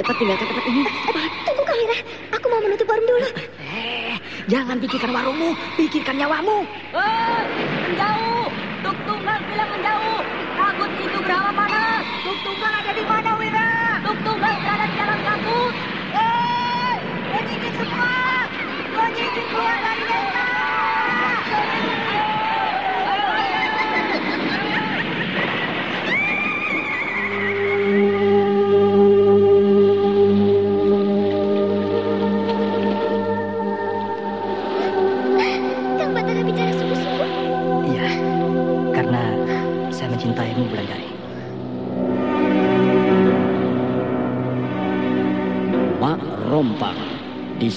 cepat tinggalkan tempat ini. Tunggu Kamira, aku mau menutup warung dulu. Eh, jangan pikirkan warungmu, pikirkan nyawamu. Hei, menjauh! Tuk Tunggal bilang menjauh! Takut itu berapa panas! Tuk Tunggal ada di mana, Wira? Tuk Tunggal berada di dalam kabut! Hei, penyikir semua! Penyikir keluar dari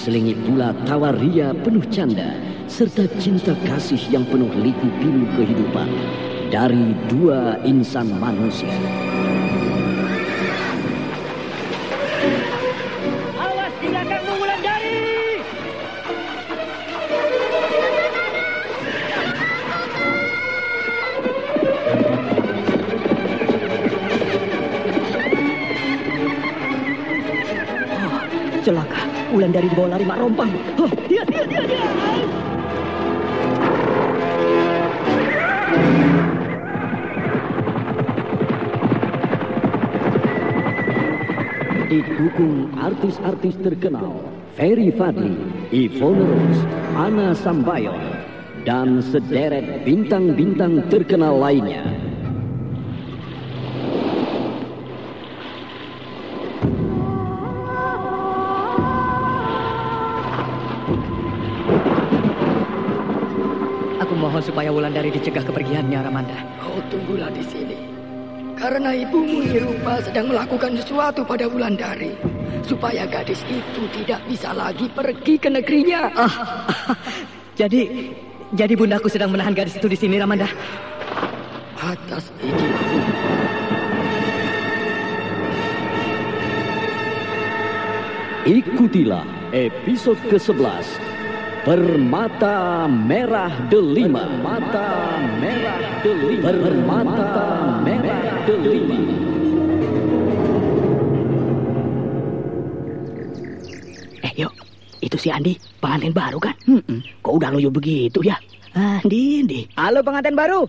diselingi pula tawa ria penuh canda serta cinta kasih yang penuh liku pilu kehidupan dari dua insan manusia. Celaka. Wulandari dibawa lari mak rompang. Oh, dia, dia, dia, dia. Didukung artis-artis terkenal Ferry Fadli, Ivone Rose, Ana Sambayon, dan sederet bintang-bintang terkenal lainnya. Aku mohon supaya Wulandari dicegah kepergiannya, Ramanda. Kau tunggulah di sini. Karena ibumu Nirupa sedang melakukan sesuatu pada Wulandari. Supaya gadis itu tidak bisa lagi pergi ke negerinya. Jadi, jadi bundaku sedang menahan gadis itu di sini, Ramanda. Atas izinku. Ikutilah episode ke-11 Permata Merah Delima Permata Merah Delima Permata Merah Delima Eh, yuk. Itu si Andi, pengantin baru kan? Hmm, kok udah loyo begitu ya? Andi, Andi. Halo pengantin baru,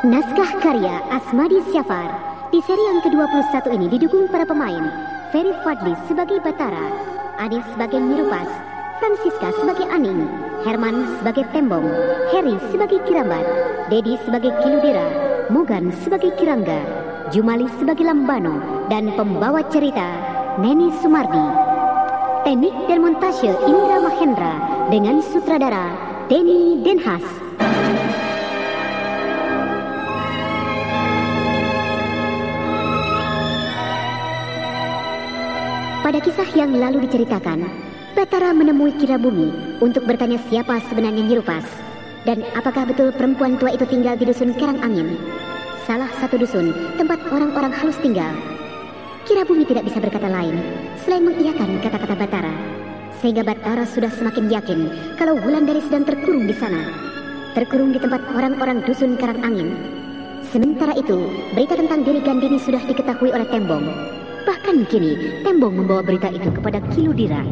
Naskah karya Asmadi Syafar di seri yang ke-21 ini didukung para pemain Ferry Fadli sebagai Batara, Adis sebagai Mirupas, Francisca sebagai Aning, Herman sebagai Tembong, Harry sebagai Kirambat, Dedi sebagai Kiludira, Mugan sebagai Kirangga, Jumali sebagai Lambano, dan pembawa cerita Neni Sumardi. Teknik dan montase Indra Mahendra dengan sutradara Denny Denhas. Pada kisah yang lalu diceritakan, Batara menemui Kirabumi untuk bertanya siapa sebenarnya Nyirupas dan apakah betul perempuan tua itu tinggal di dusun Kerang Angin. Salah satu dusun tempat orang-orang halus tinggal. Kirabumi tidak bisa berkata lain selain mengiyakan kata-kata Batara. Sehingga Batara sudah semakin yakin kalau Wulandari sedang terkurung di sana. Terkurung di tempat orang-orang dusun Kerang Angin. Sementara itu, berita tentang diri Gandini sudah diketahui oleh Tembong. Bahkan kini, Tembong membawa berita itu kepada Kiludira.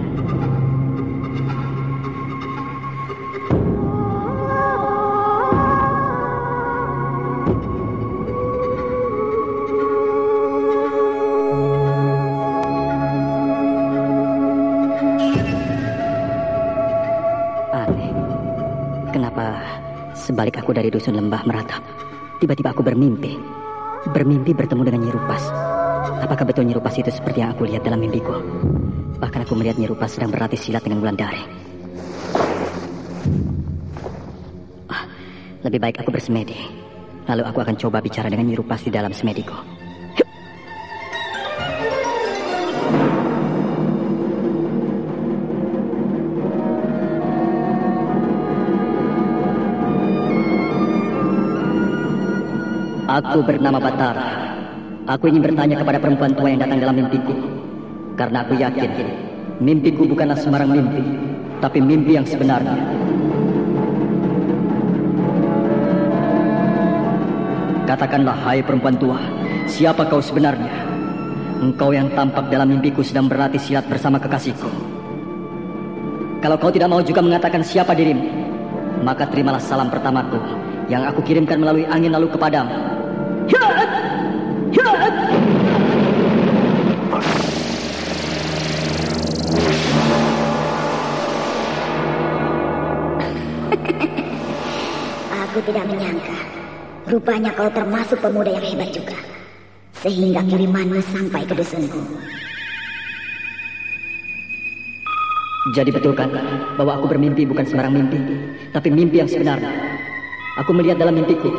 Aneh. Kenapa sebalik aku dari dusun lembah meratap, tiba-tiba aku bermimpi. Bermimpi bertemu dengan Nyirupas. Apakah betul Nyirupas itu seperti yang aku lihat dalam mimpiku? Bahkan aku melihat Nyirupas sedang berlatih silat dengan Wulandari. Ah, lebih baik aku bersemedi. Lalu aku akan coba bicara dengan Nyirupas di dalam semediku. Aku bernama Batara. Aku ingin bertanya kepada perempuan tua yang datang dalam mimpiku. Karena aku yakin, mimpiku bukanlah sembarang mimpi, tapi mimpi yang sebenarnya. Katakanlah, hai perempuan tua, siapa kau sebenarnya? Engkau yang tampak dalam mimpiku sedang berlatih silat bersama kekasihku. Kalau kau tidak mau juga mengatakan siapa dirimu, maka terimalah salam pertamaku yang aku kirimkan melalui angin lalu kepadamu. Tidak menyangka. Rupanya kau termasuk pemuda yang hebat juga. Sehingga kirimanmu sampai ke dusunku. Jadi betul kan bahwa aku bermimpi bukan sembarang mimpi, tapi mimpi yang sebenarnya. Aku melihat dalam mimpiku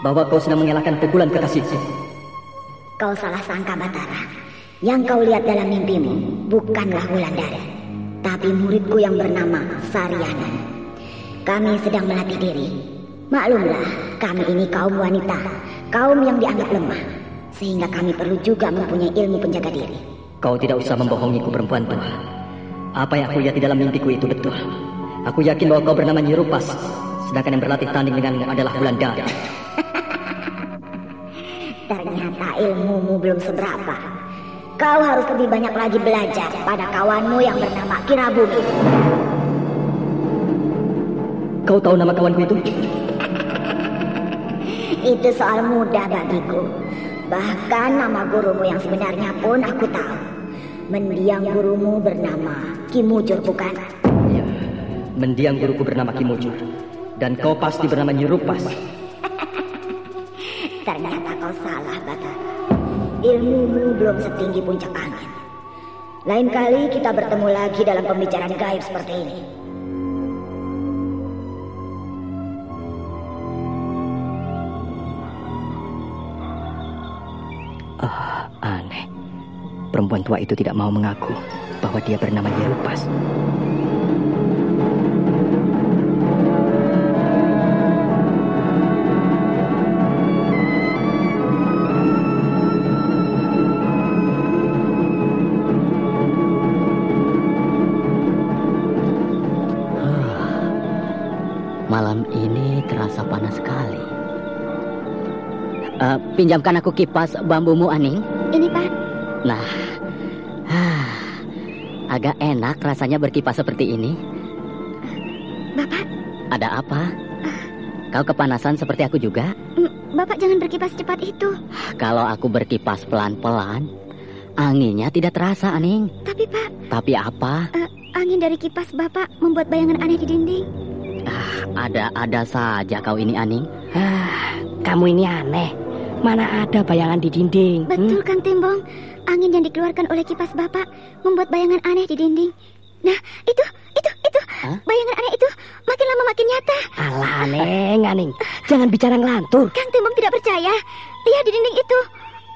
bahwa kau sedang mengelakkan pukulan kekasihku. Kau salah sangka Batara. Yang kau lihat dalam mimpimu bukanlah Wulandari, tapi muridku yang bernama Saryana. Kami sedang melatih diri. Maklumlah, kami ini kaum wanita, kaum yang dianggap lemah, sehingga kami perlu juga mempunyai ilmu penjaga diri. Kau tidak usah membohongiku perempuan tua. Apa yang aku lihat di dalam mimpiku itu betul. Aku yakin bahwa kau bernama Nyirupas, sedangkan yang berlatih tanding denganmu adalah Wulandari. Ternyata ilmumu belum seberapa. Kau harus lebih banyak lagi belajar pada kawanmu yang bernama Kirabumi. Kau tahu nama kawanku itu? Itu soal mudah bagiku. Bahkan nama gurumu yang sebenarnya pun aku tahu. Mendiang gurumu bernama Kimujur bukan? Ya, mendiang guruku bernama Kimujur. Dan kau pasti bernama Nyirupas. Ternyata kau salah, Batara. Ilmumu belum setinggi puncak angin. Lain kali kita bertemu lagi dalam pembicaraan gaib seperti ini. Ah, aneh. Perempuan tua itu tidak mau mengaku bahwa dia bernama Nyirupas. Pinjamkan aku kipas bambumu, Aning. Ini, Pak. Nah, ah, agak enak rasanya berkipas seperti ini. Bapak, Ada apa? Kau kepanasan seperti aku juga? Mm, Bapak jangan berkipas cepat itu. Kalau aku berkipas pelan-pelan, anginnya tidak terasa, Aning. Tapi Pak, Tapi apa? eh, angin dari kipas Bapak membuat bayangan aneh di dinding. Ada-ada saja kau ini, Aning. Ah, kamu ini aneh. Mana ada bayangan di dinding? hmm? Betul Kang Tembong, angin yang dikeluarkan oleh kipas Bapak membuat bayangan aneh di dinding. Nah, itu, itu, itu, Hah? bayangan aneh itu makin lama makin nyata. Alah, Aneng, Aneng. Jangan bicara ngelantur. Kang Tembong tidak percaya. Lihat di dinding itu,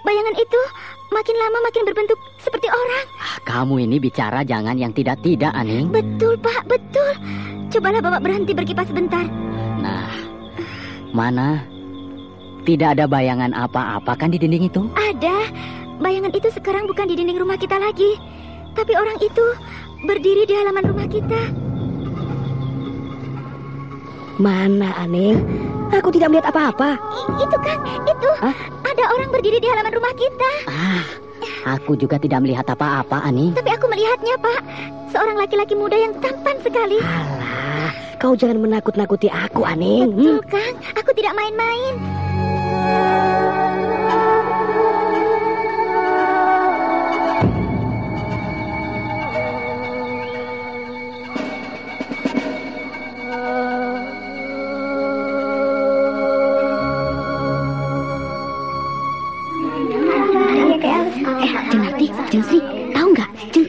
bayangan itu makin lama makin berbentuk seperti orang. Kamu ini bicara jangan yang tidak-tidak, Aning. Betul Pak, betul. Cobalah Bapak berhenti berkipas sebentar. Nah, mana? Tidak ada bayangan apa-apa kan di dinding itu? Ada. Bayangan itu sekarang bukan di dinding rumah kita lagi. Tapi orang itu berdiri di halaman rumah kita. Mana, Aneng? Aku tidak melihat apa-apa. Itu kan, itu. Hah? Ada orang berdiri di halaman rumah kita. Ah, aku juga tidak melihat apa-apa, Aning. Tapi aku melihatnya, Pak. Seorang laki-laki muda yang tampan sekali. Alah, kau jangan menakut-nakuti aku, Aneng. Betul, Hmm? Kang. Aku tidak main-main. Eh, Jeng Sri, tahu nggak? Jeng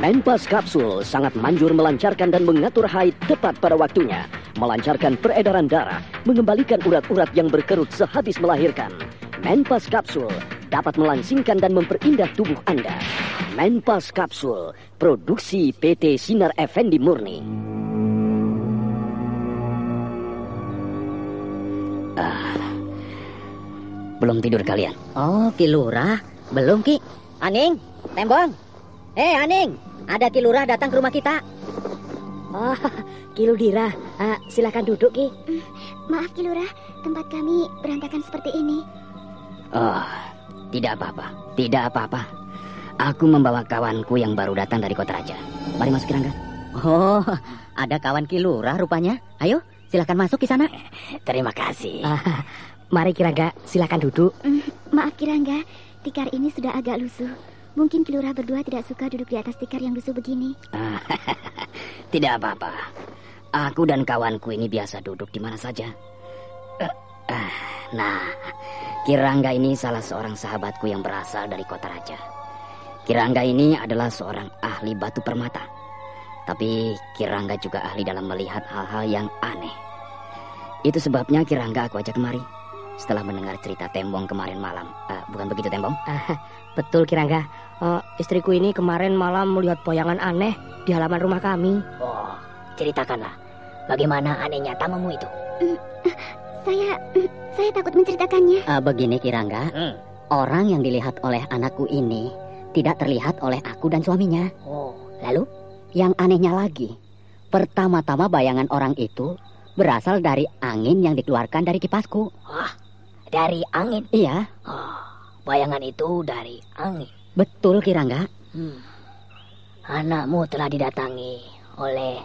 Menpas Kapsul sangat manjur melancarkan dan mengatur haid tepat pada waktunya, melancarkan peredaran darah, mengembalikan urat-urat yang berkerut sehabis melahirkan. Menpas Kapsul dapat melangsingkan dan memperindah tubuh Anda. Menpas Kapsul, produksi PT Sinar Effendi Murni. Ah, belum tidur kalian? Oh, Ki Lurah. Belum, Ki. Aning, tembong. Eh, Aning, ada Ki Lurah datang ke rumah kita. Oh, Kiludira, ah, silakan duduk, Ki. Maaf Kilurah, tempat kami berantakan seperti ini. Oh, tidak apa-apa. Tidak apa-apa. Aku membawa kawanku yang baru datang dari kota raja. Mari masuk, Kirangga. Oh, ada kawan Ki Lurah rupanya. Ayo, silakan masuk ke sana. Terima kasih. Ah, mari Kirangga, silakan duduk. Mm, maaf Kirangga, tikar ini sudah agak lusuh. Mungkin Kilurah berdua tidak suka duduk di atas tikar yang lusuh begini. Ah, tidak apa-apa. Aku dan kawanku ini biasa duduk di mana saja. Eh, ah, Nah, Kirangga ini salah seorang sahabatku yang berasal dari kota raja. Kirangga ini adalah seorang ahli batu permata. Tapi Kirangga juga ahli dalam melihat hal-hal yang aneh. Itu sebabnya Kirangga aku ajak kemari. Setelah mendengar cerita Tembong kemarin malam. Eh, bukan begitu Tembong? Betul Kirangga. Eh, istriku ini kemarin malam melihat bayangan aneh di halaman rumah kami. Oh, ceritakanlah. Bagaimana anehnya tamumu itu? Saya, mm, saya takut menceritakannya. Ah, begini Kirangga, Hmm. orang yang dilihat oleh anakku ini tidak terlihat oleh aku dan suaminya. Oh, Lalu, yang anehnya lagi, pertama-tama bayangan orang itu berasal dari angin yang dikeluarkan dari kipasku. Dari angin. Iya, Bayangan itu dari angin. betul Kirangga. Anakmu telah didatangi oleh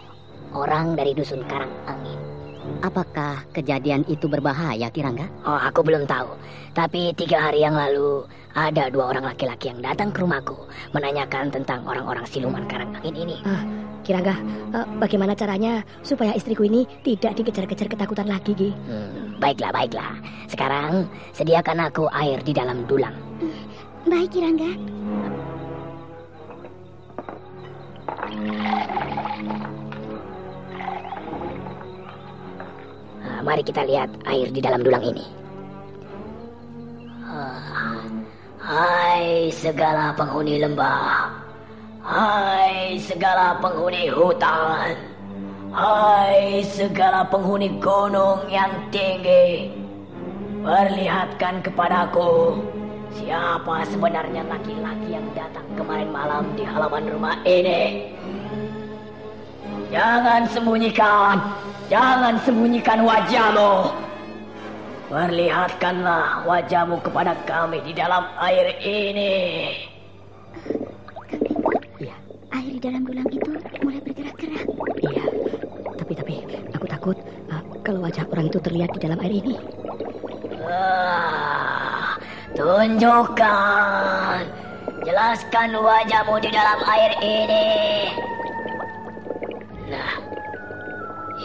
orang dari dusun Karang Angin. Apakah kejadian itu berbahaya Kirangga? Oh, aku belum tahu. Tapi tiga hari yang lalu ada dua orang laki-laki yang datang ke rumahku menanyakan tentang orang-orang siluman Karang Angin ini. Ah, Kirangga, eh, bagaimana caranya supaya istriku ini tidak dikejar-kejar ketakutan lagi, Gi? Hmm, baiklah, baiklah. Sekarang sediakan aku air di dalam dulang. Baik Kirangga. Mari kita lihat air di dalam dulang ini. Hai segala penghuni lembah. Hai segala penghuni hutan. Hai segala penghuni gunung yang tinggi. Perlihatkan kepadaku siapa sebenarnya laki-laki yang datang kemarin malam di halaman rumah ini. Jangan sembunyikan, jangan sembunyikan wajahmu. Perlihatkanlah wajahmu kepada kami di dalam air ini. Iya. Air di dalam dulang itu mulai bergerak-gerak. Iya, tapi tapi aku takut uh, kalau wajah orang itu terlihat di dalam air ini. Ah, tunjukkan, jelaskan wajahmu di dalam air ini.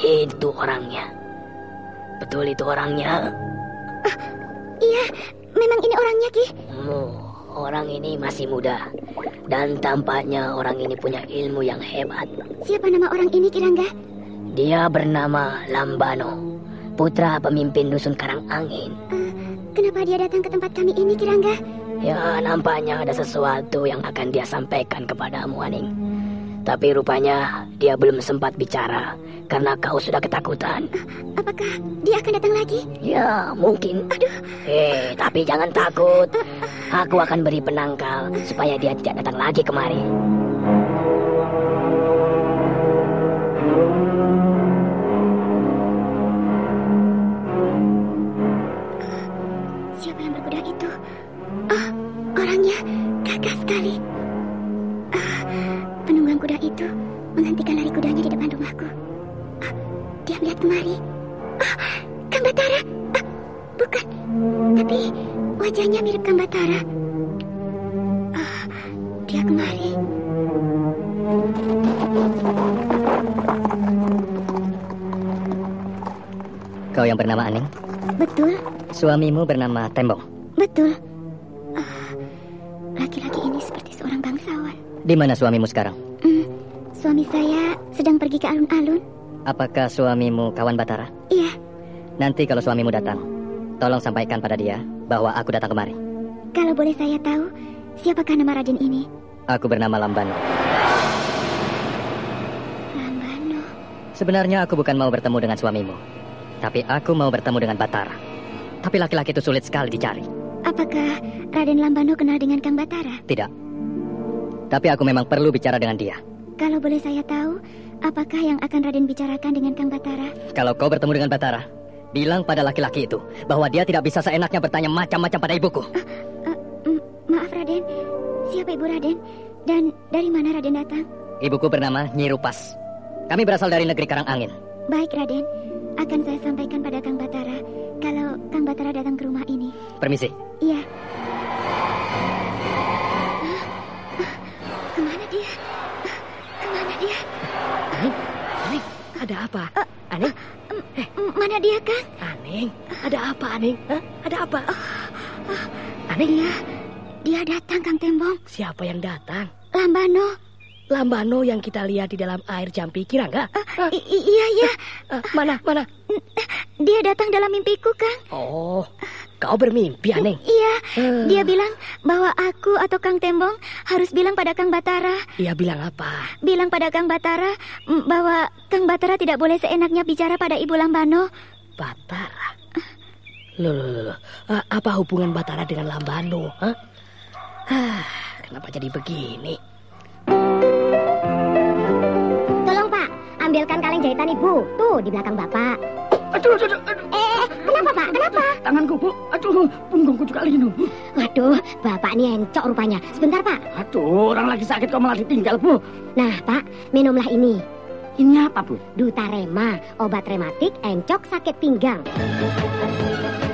Itu orangnya. Betul itu orangnya. Iya, memang ini orangnya, Ki. Oh, orang ini masih muda dan tampaknya orang ini punya ilmu yang hebat. Siapa nama orang ini, Kirangga? Dia bernama Lambano, putra pemimpin dusun Karang Angin. Eh, kenapa dia datang ke tempat kami ini, Kirangga? Ya, nampaknya ada sesuatu yang akan dia sampaikan kepadamu, Aning. Tapi rupanya dia belum sempat bicara karena kau sudah ketakutan. Apakah dia akan datang lagi? Ya, mungkin. Aduh, Eh, tapi jangan takut. Aku akan beri penangkal supaya dia tidak datang lagi kemari. Batara. Ah, bukan, tapi wajahnya mirip Kang Batara. Ah, dia kemari. Kau yang bernama Aning? Betul, Suamimu bernama Tembong. betul. Ah, Laki-laki ini seperti seorang bangsawan. Di mana suamimu sekarang? Hmm, suami saya sedang pergi ke alun-alun. Apakah suamimu kawan Batara? Nanti kalau suamimu datang, tolong sampaikan pada dia bahwa aku datang kemari. kalau boleh saya tahu, siapakah nama Raden ini? Aku bernama Lambano. Lambano. Sebenarnya aku bukan mau bertemu dengan suamimu, tapi aku mau bertemu dengan Batara. Tapi laki-laki itu sulit sekali dicari. Apakah Raden Lambano kenal dengan Kang Batara? Tidak. Tapi aku memang perlu bicara dengan dia. Kalau boleh saya tahu, apakah yang akan Raden bicarakan dengan Kang Batara? Kalau kau bertemu dengan Batara, bilang pada laki-laki itu bahwa dia tidak bisa seenaknya bertanya macam-macam pada ibuku. Eh, mm, maaf Raden, siapa ibu Raden? Dan dari mana Raden datang? Ibuku bernama Nyi Rupas. Kami berasal dari negeri Karang Angin. Baik Raden, akan saya sampaikan pada Kang Batara kalau Kang Batara datang ke rumah ini. Permisi. Iya. Hah? Ah, Ke mana dia? Ah, Ke mana dia? Aning, ada apa? Aning, M- Mana dia, Kang? Aning, ada apa Aning? Hah? Ada apa? Aning, Dia, dia datang, Kang Tembong. siapa yang datang? Lambano. Lambano yang kita lihat di dalam air jampi Kirangga? Ah, i- i- iya, iya. Ah, mana, mana? Dia datang dalam mimpiku, Kang. Oh, kau bermimpi, Aning. Iya, Eh. dia bilang bahwa aku atau Kang Tembong harus bilang pada Kang Batara. Dia bilang apa? Bilang pada Kang Batara mm, bahwa Kang Batara tidak boleh seenaknya bicara pada Ibu Lambano. Batara. Loh, loh, loh. Ah, apa hubungan Batara dengan Lambano? Hah? Hah, kenapa jadi begini? Tolong Pak, ambilkan kaleng jahitan Ibu. Tuh, di belakang Bapak. Aduh, aduh, aduh, aduh. Eh, kenapa Pak? Kenapa? Tanganku, Bu. Aduh, punggungku juga linu. Waduh, Bapak ini encok rupanya. Sebentar Pak. Aduh, orang lagi sakit kok malah ditinggal, Bu. Nah Pak, minumlah ini. Ini apa, Bu? Dutarema, obat rematik encok sakit pinggang.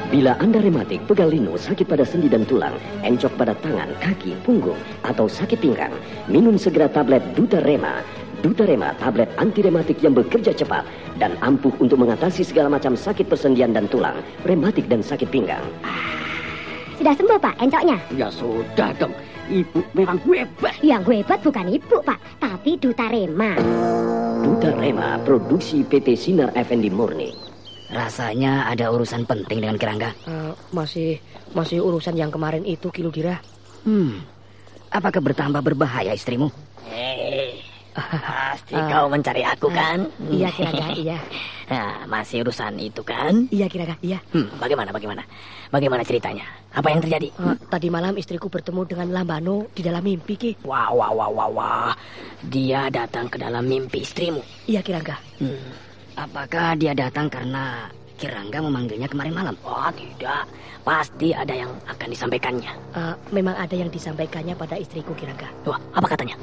Bila Anda rematik, pegal linu, sakit pada sendi dan tulang, encok pada tangan, kaki, punggung, atau sakit pinggang, minum segera tablet Dutarema. Dutarema, tablet anti rematik yang bekerja cepat dan ampuh untuk mengatasi segala macam sakit persendian dan tulang, rematik dan sakit pinggang. Sudah sembuh Pak encoknya? Ya sudah dong. Ibu memang hebat. Yang hebat bukan Ibu Pak, tapi Dutarema. Dutarema, produksi PT Sinar Effendi Murni. Rasanya ada urusan penting dengan Kirangga. Eh, masih masih urusan yang kemarin itu, Kiludira. Hmm. Apakah bertambah berbahaya istrimu? Eh, Pasti kau mencari aku kan? Iya Kirangga, iya. Nah, masih urusan itu kan? Iya Kirangga, iya. Hmm, bagaimana, bagaimana? Bagaimana ceritanya? Apa yang terjadi? Eh, tadi malam istriku bertemu dengan Lambano di dalam mimpi, Ki. Wah, wah, wah, wah, wah. Dia datang ke dalam mimpi istrimu. Iya Kirangga. Hmm. Apakah dia datang karena Kirangga memanggilnya kemarin malam? Oh, tidak. Pasti ada yang akan disampaikannya. Eh, memang ada yang disampaikannya pada istriku Kirangga. Wah, apa katanya?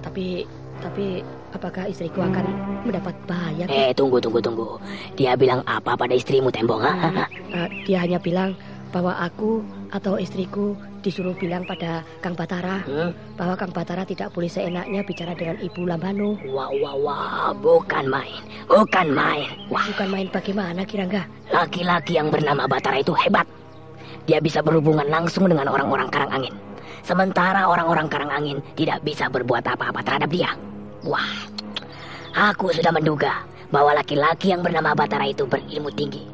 Tapi tapi apakah istriku akan mendapat bahaya? Eh, tunggu, tunggu, tunggu. Dia bilang apa pada istrimu, Tembong? ha? Eh, dia hanya bilang bahwa aku atau istriku disuruh bilang pada Kang Batara Hmm? bahwa Kang Batara tidak boleh seenaknya bicara dengan Ibu Lambano. Wah, wah, wah. Bukan main. Bukan main. Wah, Bukan main bagaimana Kirangga? laki-laki yang bernama Batara itu hebat. Dia bisa berhubungan langsung dengan orang-orang Karangangin. Sementara orang-orang Karangangin tidak bisa berbuat apa-apa terhadap dia. Wah, aku sudah menduga bahwa laki-laki yang bernama Batara itu berilmu tinggi.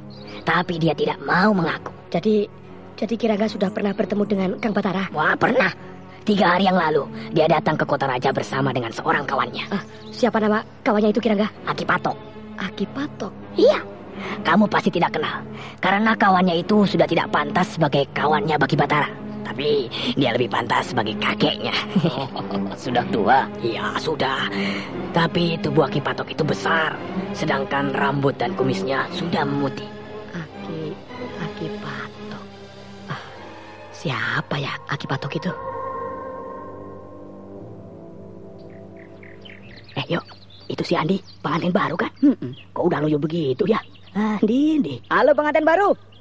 Tapi dia tidak mau mengaku. Jadi jadi Kirangga sudah pernah bertemu dengan Kang Batara? Wah, pernah. Tiga hari yang lalu, dia datang ke kota raja bersama dengan seorang kawannya, Ah, siapa nama kawannya itu Kirangga? Aki Patok. Aki Patok. Iya, kamu pasti tidak kenal. Karena kawannya itu sudah tidak pantas sebagai kawannya bagi Batara. Tapi dia lebih pantas sebagai kakeknya. sudah tua? Iya, sudah. Tapi tubuh Aki Patok itu besar. Sedangkan rambut dan kumisnya sudah memutih. Aki Aki Patok. Ah, siapa ya Aki Patok itu? Eh, yuk. Itu si Andi, pengantin baru kan? Kok udah loyo begitu ya? Andi, Andi. Halo pengantin baru.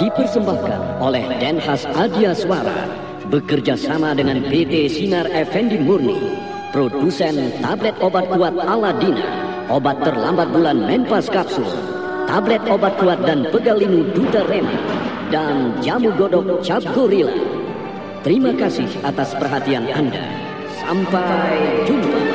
Dipersembahkan oleh Denhas Adia Suara bekerja sama dengan PT Sinar Effendi Murni produsen tablet obat kuat Aladina obat terlambat bulan Menpas Kapsul tablet obat kuat dan pegalinu Duta Rema, dan jamu godok Cap Gorilla. Terima kasih atas perhatian Anda. Sampai jumpa.